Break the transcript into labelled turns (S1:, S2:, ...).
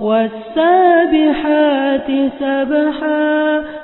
S1: وَالسَّابِحَاتِ سَبْحًا